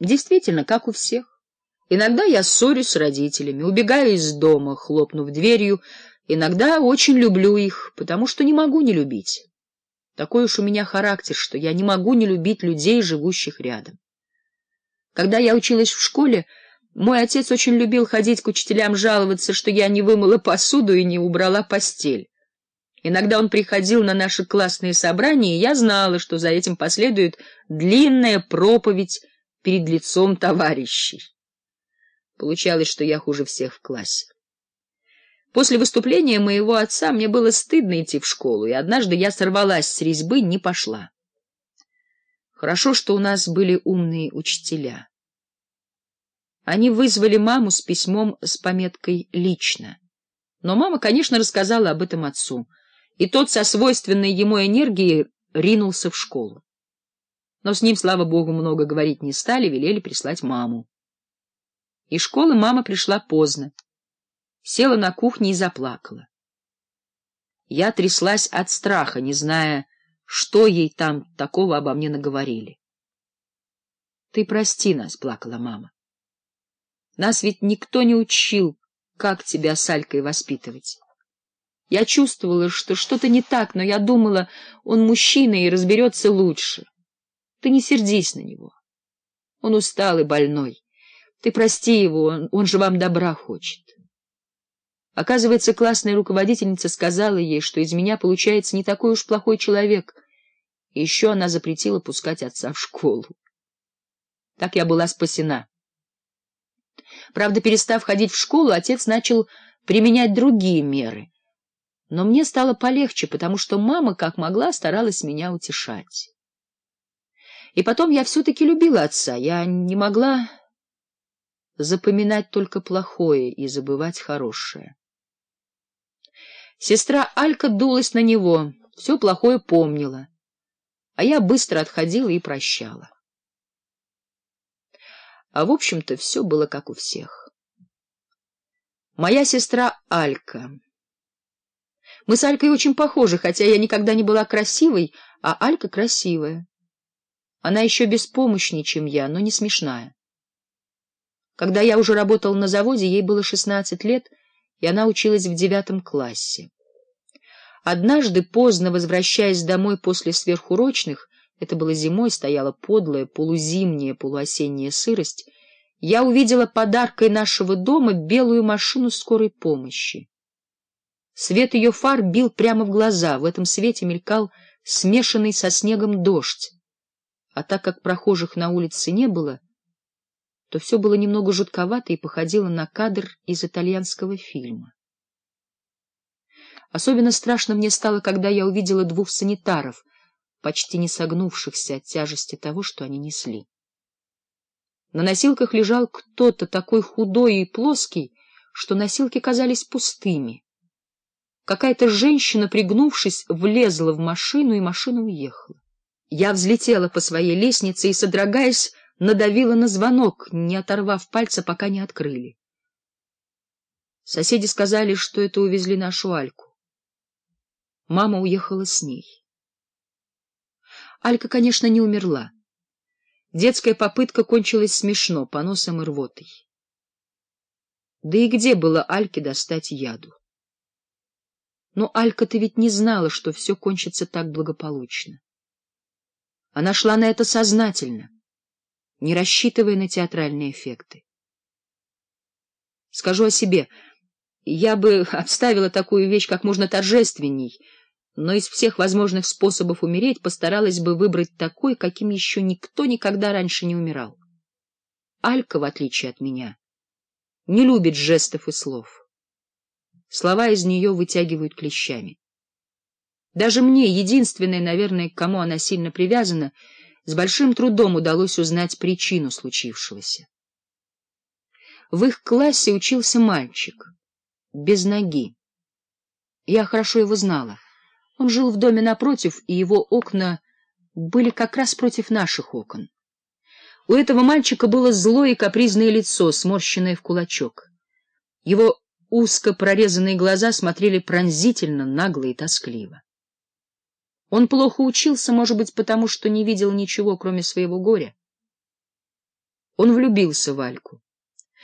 Действительно, как у всех. Иногда я ссорюсь с родителями, убегаю из дома, хлопнув дверью. Иногда очень люблю их, потому что не могу не любить. Такой уж у меня характер, что я не могу не любить людей, живущих рядом. Когда я училась в школе, мой отец очень любил ходить к учителям жаловаться, что я не вымыла посуду и не убрала постель. Иногда он приходил на наши классные собрания, и я знала, что за этим последует длинная проповедь перед лицом товарищей. Получалось, что я хуже всех в классе. После выступления моего отца мне было стыдно идти в школу, и однажды я сорвалась с резьбы, не пошла. Хорошо, что у нас были умные учителя. Они вызвали маму с письмом с пометкой «Лично». Но мама, конечно, рассказала об этом отцу, и тот со свойственной ему энергией ринулся в школу но с ним, слава богу, много говорить не стали, велели прислать маму. Из школы мама пришла поздно, села на кухне и заплакала. Я тряслась от страха, не зная, что ей там такого обо мне наговорили. — Ты прости нас, — плакала мама. — Нас ведь никто не учил, как тебя с Алькой воспитывать. Я чувствовала, что что-то не так, но я думала, он мужчина и разберется лучше. — ты не сердись на него. Он устал и больной. Ты прости его, он, он же вам добра хочет. Оказывается, классная руководительница сказала ей, что из меня получается не такой уж плохой человек. И еще она запретила пускать отца в школу. Так я была спасена. Правда, перестав ходить в школу, отец начал применять другие меры. Но мне стало полегче, потому что мама, как могла, старалась меня утешать. И потом я все-таки любила отца. Я не могла запоминать только плохое и забывать хорошее. Сестра Алька дулась на него, все плохое помнила. А я быстро отходила и прощала. А в общем-то все было как у всех. Моя сестра Алька. Мы с Алькой очень похожи, хотя я никогда не была красивой, а Алька красивая. Она еще беспомощнее, чем я, но не смешная. Когда я уже работал на заводе, ей было 16 лет, и она училась в девятом классе. Однажды, поздно возвращаясь домой после сверхурочных, это было зимой, стояла подлая, полузимняя, полуосенняя сырость, я увидела подаркой нашего дома белую машину скорой помощи. Свет ее фар бил прямо в глаза, в этом свете мелькал смешанный со снегом дождь а так как прохожих на улице не было, то все было немного жутковато и походило на кадр из итальянского фильма. Особенно страшно мне стало, когда я увидела двух санитаров, почти не согнувшихся от тяжести того, что они несли. На носилках лежал кто-то такой худой и плоский, что носилки казались пустыми. Какая-то женщина, пригнувшись, влезла в машину, и машина уехала. Я взлетела по своей лестнице и, содрогаясь, надавила на звонок, не оторвав пальца, пока не открыли. Соседи сказали, что это увезли нашу Альку. Мама уехала с ней. Алька, конечно, не умерла. Детская попытка кончилась смешно, поносом и рвотой. Да и где было Альке достать яду? Но Алька, ты ведь не знала, что все кончится так благополучно. Она шла на это сознательно, не рассчитывая на театральные эффекты. Скажу о себе, я бы обставила такую вещь как можно торжественней, но из всех возможных способов умереть постаралась бы выбрать такой, каким еще никто никогда раньше не умирал. Алька, в отличие от меня, не любит жестов и слов. Слова из нее вытягивают клещами. Даже мне, единственной, наверное, к кому она сильно привязана, с большим трудом удалось узнать причину случившегося. В их классе учился мальчик, без ноги. Я хорошо его знала. Он жил в доме напротив, и его окна были как раз против наших окон. У этого мальчика было злое и капризное лицо, сморщенное в кулачок. Его узко прорезанные глаза смотрели пронзительно, нагло и тоскливо. Он плохо учился, может быть, потому что не видел ничего, кроме своего горя. Он влюбился в Альку.